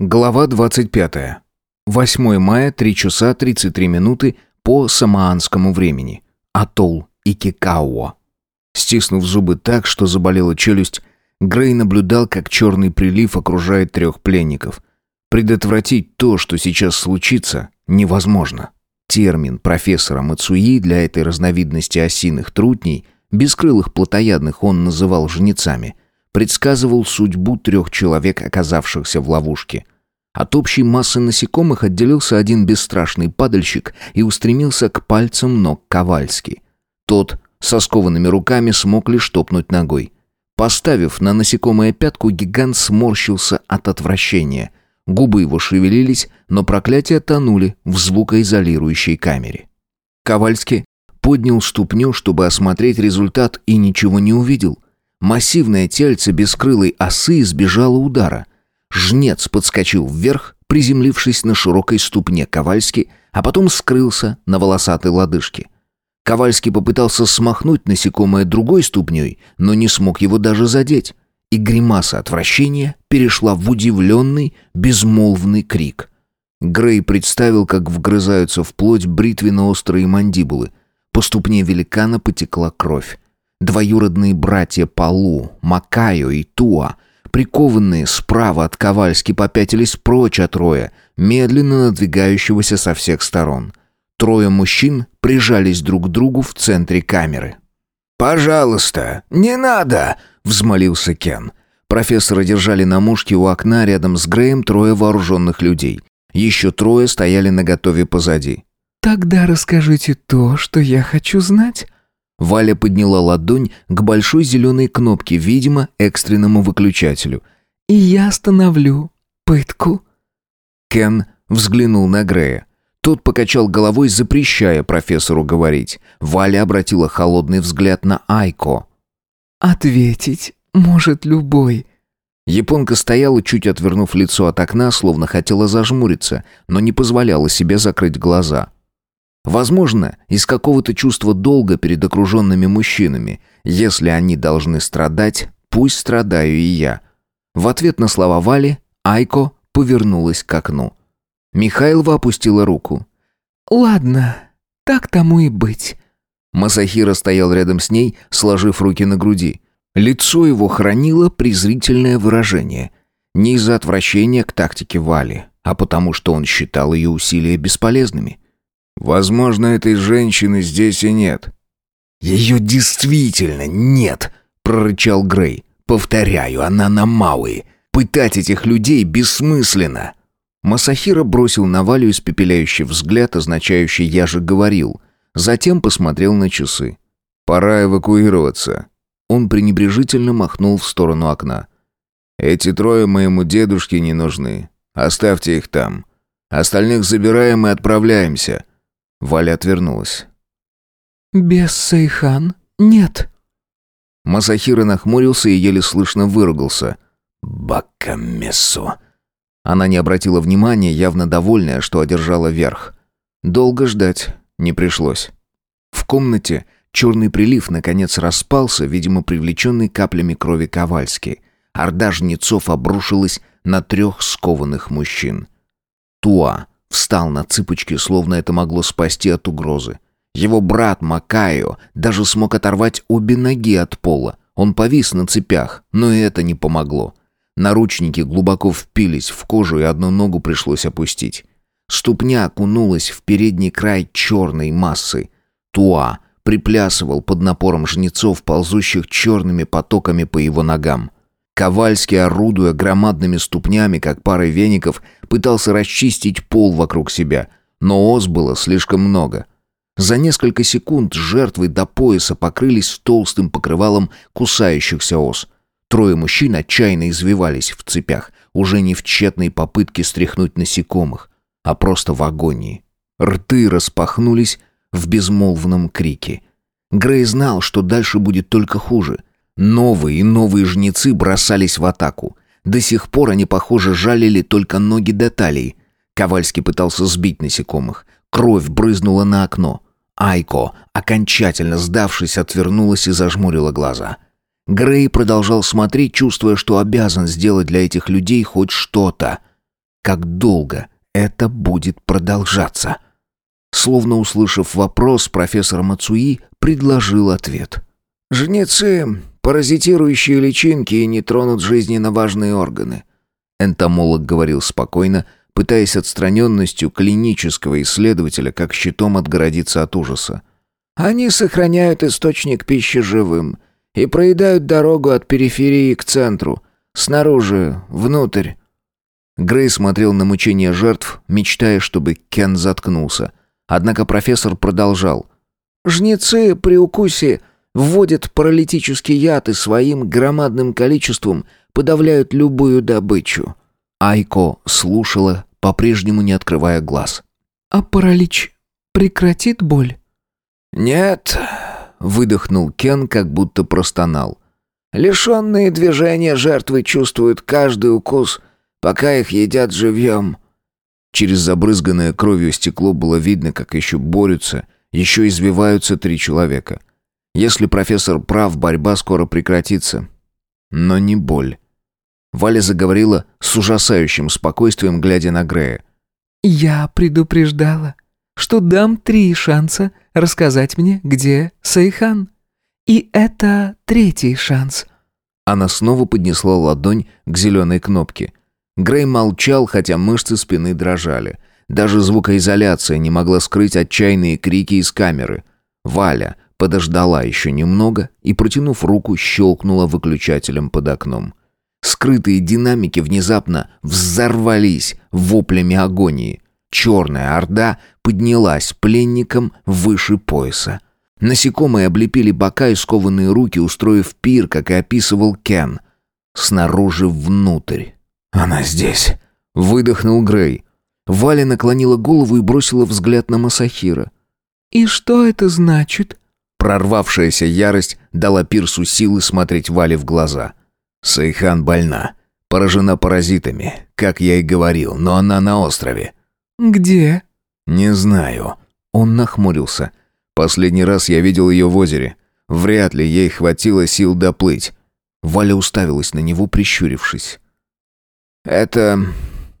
Глава 25. 8 мая, 3 часа 33 минуты по самоанскому времени. Атолл Икикауа. Стиснув зубы так, что заболела челюсть, Грей наблюдал, как черный прилив окружает трех пленников. Предотвратить то, что сейчас случится, невозможно. Термин профессора Мацуи для этой разновидности осиных трутней, бескрылых плотоядных он называл жнецами – предсказывал судьбу трех человек, оказавшихся в ловушке. От общей массы насекомых отделился один бесстрашный падальщик и устремился к пальцам ног Ковальски. Тот со скованными руками смог лишь топнуть ногой. Поставив на насекомое пятку, гигант сморщился от отвращения. Губы его шевелились, но проклятия тонули в звукоизолирующей камере. Ковальский поднял ступню, чтобы осмотреть результат, и ничего не увидел. Массивное тельце бескрылой осы избежало удара. Жнец подскочил вверх, приземлившись на широкой ступне Ковальски, а потом скрылся на волосатой лодыжке. Ковальский попытался смахнуть насекомое другой ступней, но не смог его даже задеть. И гримаса отвращения перешла в удивленный, безмолвный крик. Грей представил, как вгрызаются в плоть бритвенно-острые мандибулы. По ступне великана потекла кровь. Двоюродные братья Палу, Макайо и Туа, прикованные справа от Ковальски, попятились прочь от Роя, медленно надвигающегося со всех сторон. Трое мужчин прижались друг к другу в центре камеры. «Пожалуйста, не надо!» — взмолился Кен. Профессора держали на мушке у окна рядом с Греем трое вооруженных людей. Еще трое стояли наготове позади. «Тогда расскажите то, что я хочу знать», Валя подняла ладонь к большой зеленой кнопке, видимо, экстренному выключателю. «И я остановлю пытку». Кен взглянул на Грея. Тот покачал головой, запрещая профессору говорить. Валя обратила холодный взгляд на Айко. «Ответить может любой». Японка стояла, чуть отвернув лицо от окна, словно хотела зажмуриться, но не позволяла себе закрыть глаза. Возможно, из какого-то чувства долга перед окруженными мужчинами. Если они должны страдать, пусть страдаю и я. В ответ на слова Вали Айко повернулась к окну. Михайлова опустила руку. «Ладно, так тому и быть». Масахира стоял рядом с ней, сложив руки на груди. Лицо его хранило презрительное выражение. Не из-за отвращения к тактике Вали, а потому что он считал ее усилия бесполезными. Возможно, этой женщины здесь и нет. Ее действительно нет, прорычал Грей. Повторяю, она на Мауи. Пытать этих людей бессмысленно. Масахира бросил на Валю испепеляющий взгляд, означающий «я же говорил». Затем посмотрел на часы. «Пора эвакуироваться». Он пренебрежительно махнул в сторону окна. «Эти трое моему дедушке не нужны. Оставьте их там. Остальных забираем и отправляемся. Валя отвернулась. «Без Сайхан нет». Масахира нахмурился и еле слышно выругался. «Бакамессо». Она не обратила внимания, явно довольная, что одержала верх. Долго ждать не пришлось. В комнате черный прилив наконец распался, видимо, привлеченный каплями крови Ковальски. Орда жнецов обрушилась на трех скованных мужчин. Туа, Встал на цыпочки, словно это могло спасти от угрозы. Его брат Макайо даже смог оторвать обе ноги от пола. Он повис на цепях, но и это не помогло. Наручники глубоко впились в кожу, и одну ногу пришлось опустить. Ступня окунулась в передний край черной массы. Туа приплясывал под напором жнецов, ползущих черными потоками по его ногам. Ковальский, орудуя громадными ступнями, как парой веников, пытался расчистить пол вокруг себя, но ос было слишком много. За несколько секунд жертвы до пояса покрылись толстым покрывалом кусающихся ос. Трое мужчин отчаянно извивались в цепях, уже не в тщетной попытке стряхнуть насекомых, а просто в агонии. Рты распахнулись в безмолвном крике. Грей знал, что дальше будет только хуже — Новые и новые жнецы бросались в атаку. До сих пор они, похоже, жалили только ноги до талии. Ковальский пытался сбить насекомых. Кровь брызнула на окно. Айко, окончательно сдавшись, отвернулась и зажмурила глаза. Грей продолжал смотреть, чувствуя, что обязан сделать для этих людей хоть что-то. как долго это будет продолжаться. Словно услышав вопрос, профессор Мацуи предложил ответ. «Жнецы — паразитирующие личинки и не тронут жизненно важные органы», энтомолог говорил спокойно, пытаясь отстраненностью клинического исследователя как щитом отгородиться от ужаса. «Они сохраняют источник пищи живым и проедают дорогу от периферии к центру, снаружи, внутрь». Грей смотрел на мучения жертв, мечтая, чтобы Кен заткнулся. Однако профессор продолжал. «Жнецы при укусе вводят паралитический яд и своим громадным количеством подавляют любую добычу». Айко слушала, по-прежнему не открывая глаз. «А паралич прекратит боль?» «Нет», — выдохнул Кен, как будто простонал. «Лишенные движения жертвы чувствуют каждый укус, пока их едят живьем». Через забрызганное кровью стекло было видно, как еще борются, еще извиваются три человека. Если профессор прав, борьба скоро прекратится. Но не боль. Валя заговорила с ужасающим спокойствием, глядя на Грея. «Я предупреждала, что дам три шанса рассказать мне, где Сайхан. И это третий шанс». Она снова поднесла ладонь к зеленой кнопке. Грей молчал, хотя мышцы спины дрожали. Даже звукоизоляция не могла скрыть отчаянные крики из камеры. Валя подождала еще немного и, протянув руку, щелкнула выключателем под окном. Скрытые динамики внезапно взорвались воплями агонии. Черная орда поднялась пленником выше пояса. Насекомые облепили бока и скованные руки, устроив пир, как и описывал Кен. Снаружи внутрь. «Она здесь», — выдохнул Грей. Валя наклонила голову и бросила взгляд на Масахира. «И что это значит?» Прорвавшаяся ярость дала Пирсу силы смотреть Вале в глаза. «Сайхан больна. Поражена паразитами, как я и говорил, но она на острове». «Где?» «Не знаю». Он нахмурился. «Последний раз я видел ее в озере. Вряд ли ей хватило сил доплыть». Валя уставилась на него, прищурившись. «Это...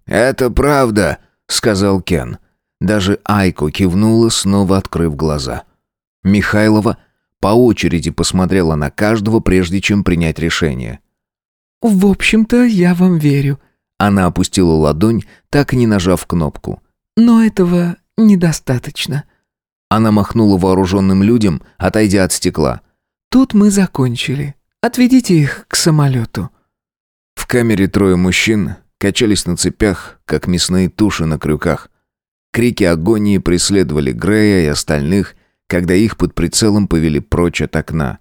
это правда», — сказал Кен. Даже Айко кивнула, снова открыв глаза. Михайлова по очереди посмотрела на каждого, прежде чем принять решение. «В общем-то, я вам верю». Она опустила ладонь, так и не нажав кнопку. «Но этого недостаточно». Она махнула вооруженным людям, отойдя от стекла. «Тут мы закончили. Отведите их к самолету». В камере трое мужчин качались на цепях, как мясные туши на крюках. Крики агонии преследовали Грея и остальных, когда их под прицелом повели прочь от окна.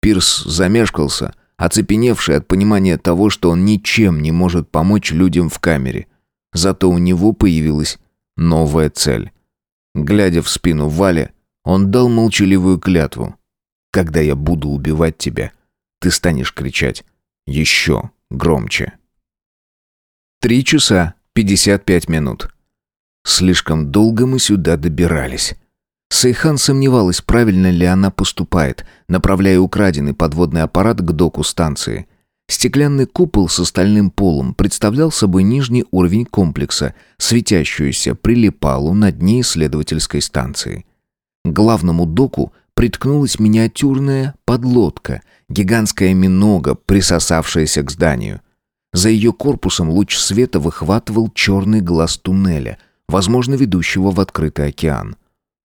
Пирс замешкался, оцепеневший от понимания того, что он ничем не может помочь людям в камере. Зато у него появилась новая цель. Глядя в спину Вале, он дал молчаливую клятву. «Когда я буду убивать тебя, ты станешь кричать еще громче». Три часа пятьдесят пять минут. Слишком долго мы сюда добирались. Сайхан сомневалась, правильно ли она поступает, направляя украденный подводный аппарат к доку станции. Стеклянный купол с стальным полом представлял собой нижний уровень комплекса, светящуюся прилипалу на дне исследовательской станции. К главному доку приткнулась миниатюрная подлодка, гигантская минога, присосавшаяся к зданию. За ее корпусом луч света выхватывал черный глаз туннеля, возможно, ведущего в открытый океан.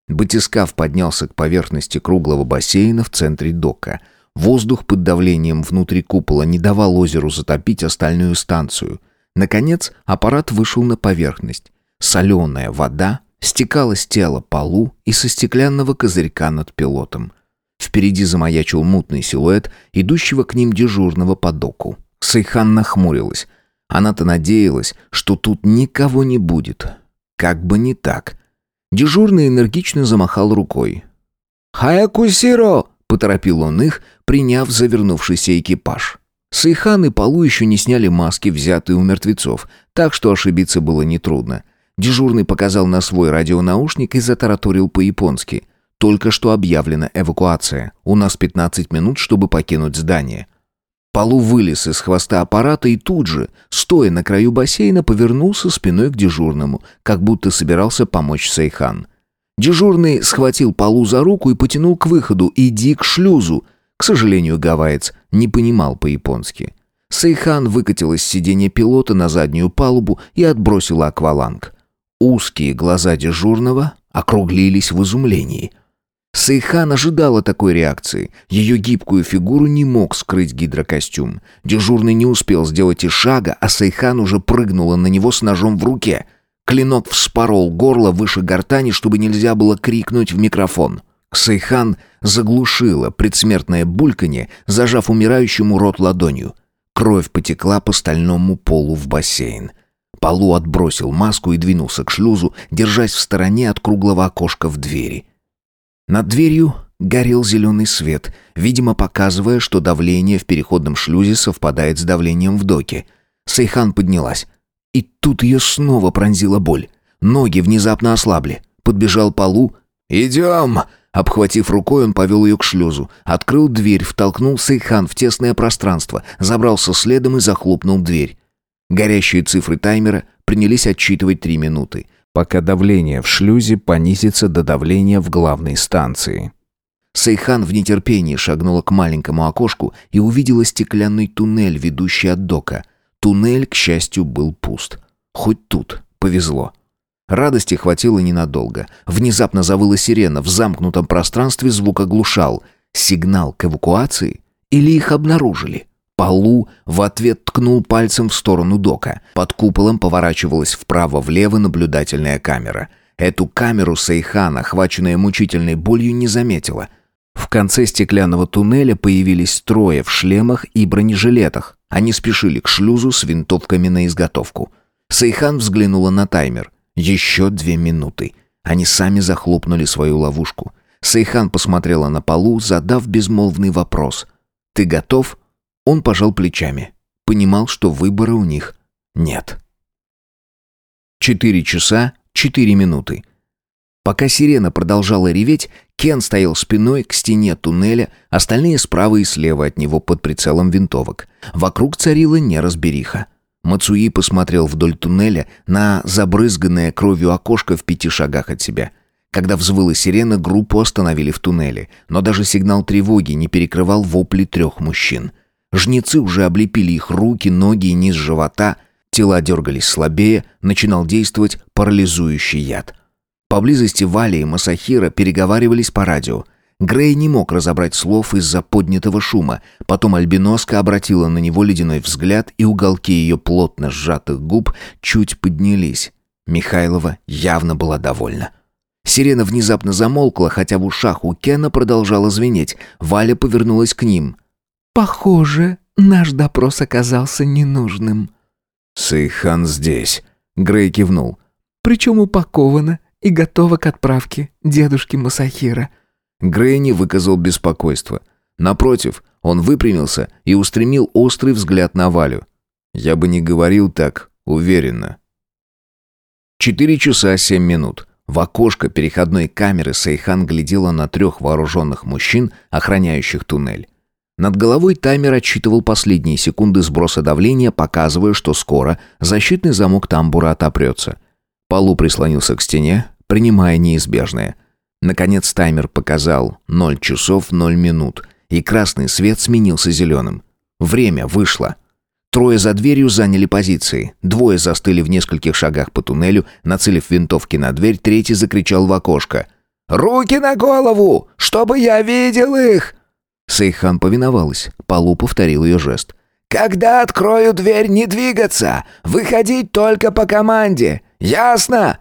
Батискаф поднялся к поверхности круглого бассейна в центре дока. Воздух под давлением внутри купола не давал озеру затопить остальную станцию. Наконец, аппарат вышел на поверхность. Соленая вода стекала с тела Полу и со стеклянного козырька над пилотом. Впереди замаячил мутный силуэт идущего к ним дежурного по доку. Сайхан нахмурилась. Она-то надеялась, что тут никого не будет. Как бы не так. Дежурный энергично замахал рукой. «早くしろ!» — поторопил он их, приняв за вернувшийся экипаж. Сайхан и Полу еще не сняли маски, взятые у мертвецов, так что ошибиться было нетрудно. Дежурный показал на свой радионаушник и затараторил по-японски. «Только что объявлена эвакуация. У нас 15 минут, чтобы покинуть здание». Полу вылез из хвоста аппарата и тут же, стоя на краю бассейна, повернулся спиной к дежурному, как будто собирался помочь Сайхан. Дежурный схватил Полу за руку и потянул к выходу «иди к шлюзу». К сожалению, гавайец не понимал по-японски. Сейхан выкатилась с сиденья пилота на заднюю палубу и отбросила акваланг. Узкие глаза дежурного округлились в изумлении. Сейхан ожидала такой реакции. Ее гибкую фигуру не мог скрыть гидрокостюм. Дежурный не успел сделать и шага, а Сейхан уже прыгнула на него с ножом в руке. Клинок вспорол горло выше гортани, чтобы нельзя было крикнуть в микрофон. Сейхан заглушила предсмертное бульканье, зажав умирающему рот ладонью. Кровь потекла по стальному полу в бассейн. Полу отбросил маску и двинулся к шлюзу, держась в стороне от круглого окошка в двери. Над дверью горел зеленый свет, видимо, показывая, что давление в переходном шлюзе совпадает с давлением в доке. Сейхан поднялась. И тут ее снова пронзила боль. Ноги внезапно ослабли. Подбежал Полу. «Идем!» Обхватив рукой, он повел ее к шлюзу. Открыл дверь, втолкнул Сейхан в тесное пространство, забрался следом и захлопнул дверь. Горящие цифры таймера принялись отчитывать три минуты пока давление в шлюзе понизится до давления в главной станции. Сейхан в нетерпении шагнула к маленькому окошку и увидела стеклянный туннель, ведущий от дока. Туннель, к счастью, был пуст. Хоть тут повезло. Радости хватило ненадолго. Внезапно завыла сирена, в замкнутом пространстве звук оглушал. Сигнал к эвакуации? Или их обнаружили? Полу в ответ ткнул пальцем в сторону дока. Под куполом поворачивалась вправо-влево наблюдательная камера. Эту камеру Сейхан, охваченная мучительной болью, не заметила. В конце стеклянного туннеля появились трое в шлемах и бронежилетах. Они спешили к шлюзу с винтовками на изготовку. Сейхан взглянула на таймер. Еще две минуты. Они сами захлопнули свою ловушку. Сейхан посмотрела на полу, задав безмолвный вопрос. «Ты готов?» Он пожал плечами. Понимал, что выбора у них нет. Четыре часа, четыре минуты. Пока сирена продолжала реветь, Кен стоял спиной к стене туннеля, остальные справа и слева от него под прицелом винтовок. Вокруг царила неразбериха. Мацуи посмотрел вдоль туннеля на забрызганное кровью окошко в пяти шагах от себя. Когда взвыла сирена, группу остановили в туннеле, но даже сигнал тревоги не перекрывал вопли трех мужчин — Жнецы уже облепили их руки, ноги и низ живота. Тела дергались слабее, начинал действовать парализующий яд. Поблизости Вали и Масахира переговаривались по радио. Грей не мог разобрать слов из-за поднятого шума. Потом альбиноска обратила на него ледяной взгляд, и уголки ее плотно сжатых губ чуть поднялись. Михайлова явно была довольна. Сирена внезапно замолкла, хотя в ушах у Кена продолжала звенеть. Валя повернулась к ним. «Похоже, наш допрос оказался ненужным». «Сейхан здесь», — Грей кивнул. «Причем упаковано и готово к отправке дедушки Масахира». Грей не выказал беспокойства. Напротив, он выпрямился и устремил острый взгляд на Валю. «Я бы не говорил так уверенно». Четыре часа семь минут. В окошко переходной камеры Сейхан глядела на трех вооруженных мужчин, охраняющих туннель. Над головой таймер отсчитывал последние секунды сброса давления, показывая, что скоро защитный замок тамбура отопрется. Полу прислонился к стене, принимая неизбежное. Наконец таймер показал 0 часов 0 минут, и красный свет сменился зеленым. Время вышло. Трое за дверью заняли позиции. Двое застыли в нескольких шагах по туннелю, нацелив винтовки на дверь, третий закричал в окошко. «Руки на голову! Чтобы я видел их!» Сейхан повиновалась. Полу повторил ее жест. «Когда открою дверь, не двигаться! Выходить только по команде! Ясно?»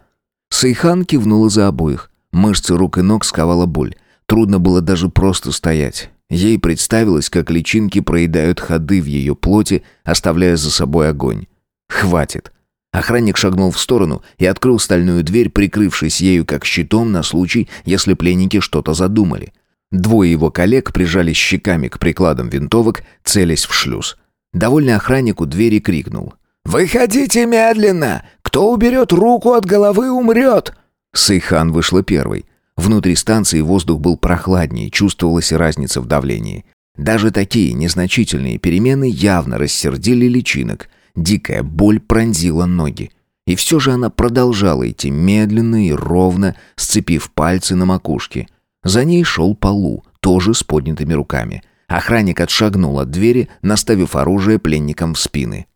Сейхан кивнула за обоих. Мышцы рук и ног сковала боль. Трудно было даже просто стоять. Ей представилось, как личинки проедают ходы в ее плоти, оставляя за собой огонь. «Хватит!» Охранник шагнул в сторону и открыл стальную дверь, прикрывшись ею как щитом на случай, если пленники что-то задумали. Двое его коллег прижались щеками к прикладам винтовок, целясь в шлюз. Довольный охранник у двери крикнул. «Выходите медленно! Кто уберет руку от головы, умрет!» Сейхан вышла первой. Внутри станции воздух был прохладнее, чувствовалась разница в давлении. Даже такие незначительные перемены явно рассердили личинок. Дикая боль пронзила ноги. И все же она продолжала идти медленно и ровно, сцепив пальцы на макушке. За ней шел Полу, тоже с поднятыми руками. Охранник отшагнул от двери, наставив оружие пленникам в спины.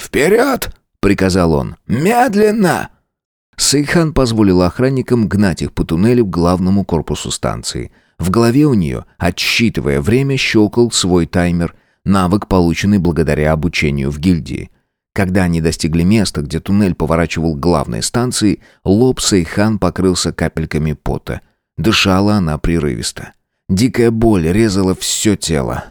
«Вперед!» — приказал он. «Медленно!» Сейхан позволил охранникам гнать их по туннелю к главному корпусу станции. В голове у нее, отсчитывая время, щелкал свой таймер, навык, полученный благодаря обучению в гильдии. Когда они достигли места, где туннель поворачивал к главной станции, лоб Сейхан покрылся капельками пота. Дышала она прерывисто. Дикая боль резала все тело.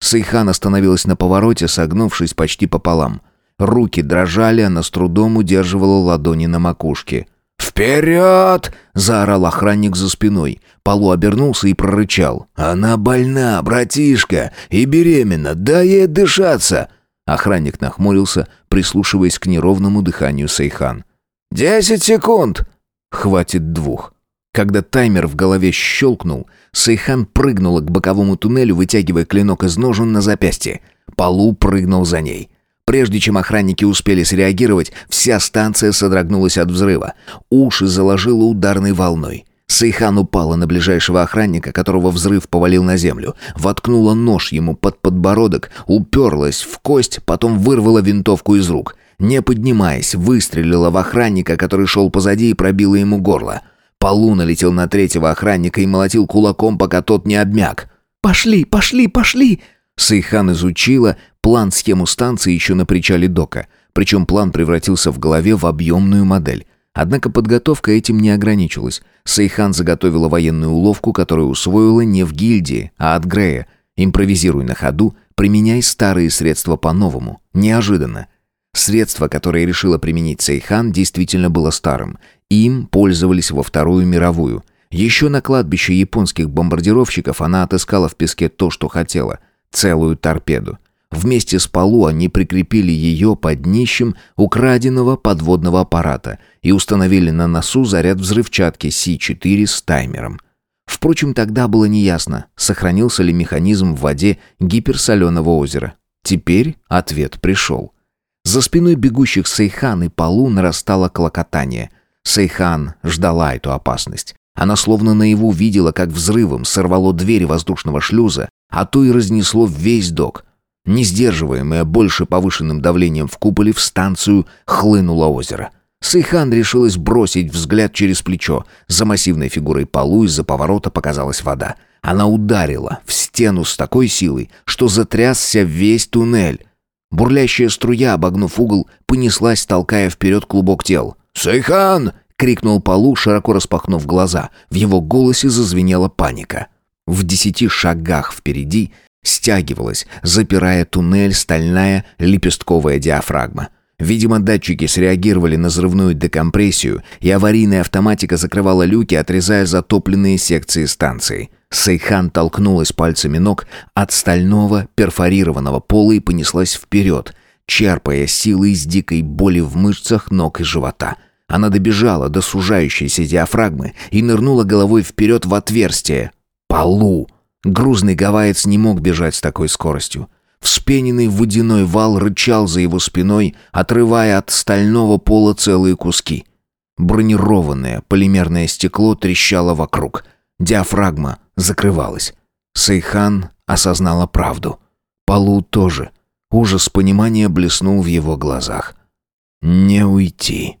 Сейхан остановилась на повороте, согнувшись почти пополам. Руки дрожали, она с трудом удерживала ладони на макушке. «Вперед!» — заорал охранник за спиной. Полу обернулся и прорычал. «Она больна, братишка, и беременна, дай ей дышаться!» Охранник нахмурился, прислушиваясь к неровному дыханию Сейхан. «Десять секунд!» «Хватит двух». Когда таймер в голове щелкнул, Сейхан прыгнула к боковому туннелю, вытягивая клинок из ножен на запястье. Полу прыгнул за ней. Прежде чем охранники успели среагировать, вся станция содрогнулась от взрыва. Уши заложило ударной волной. Сейхан упала на ближайшего охранника, которого взрыв повалил на землю, воткнула нож ему под подбородок, уперлась в кость, потом вырвала винтовку из рук. Не поднимаясь, выстрелила в охранника, который шел позади и пробила ему горло. Полу налетел на третьего охранника и молотил кулаком, пока тот не обмяк. «Пошли, пошли, пошли!» Сейхан изучила план-схему станции еще на причале дока. Причем план превратился в голове в объемную модель. Однако подготовка этим не ограничилась. Сейхан заготовила военную уловку, которую усвоила не в гильдии, а от Грея. Импровизируй на ходу, применяй старые средства по-новому. Неожиданно. Средство, которое решила применить Сейхан, действительно было старым. Им пользовались во Вторую мировую. Еще на кладбище японских бомбардировщиков она отыскала в песке то, что хотела – целую торпеду. Вместе с полу они прикрепили ее под днищем украденного подводного аппарата и установили на носу заряд взрывчатки Си-4 с таймером. Впрочем, тогда было неясно, сохранился ли механизм в воде гиперсоленого озера. Теперь ответ пришел. За спиной бегущих Сейхан и Полу нарастало клокотание. Сейхан ждала эту опасность. Она словно наяву видела, как взрывом сорвало дверь воздушного шлюза, а то и разнесло весь док. Не сдерживаемая больше повышенным давлением в куполе, в станцию хлынуло озеро. Сейхан решилась бросить взгляд через плечо. За массивной фигурой полу из-за поворота показалась вода. Она ударила в стену с такой силой, что затрясся весь туннель. Бурлящая струя, обогнув угол, понеслась, толкая вперед клубок тел. «Сейхан!» — крикнул Полу, широко распахнув глаза. В его голосе зазвенела паника. В десяти шагах впереди стягивалась, запирая туннель, стальная лепестковая диафрагма. Видимо, датчики среагировали на взрывную декомпрессию, и аварийная автоматика закрывала люки, отрезая затопленные секции станции. Сейхан толкнулась пальцами ног от стального перфорированного пола и понеслась вперед, черпая силы из дикой боли в мышцах ног и живота. Она добежала до сужающейся диафрагмы и нырнула головой вперед в отверстие. Полу! Грузный гавайец не мог бежать с такой скоростью. Вспененный водяной вал рычал за его спиной, отрывая от стального пола целые куски. Бронированное полимерное стекло трещало вокруг. Диафрагма закрывалась. Сейхан осознала правду. Полу тоже. Ужас понимания блеснул в его глазах. «Не уйти».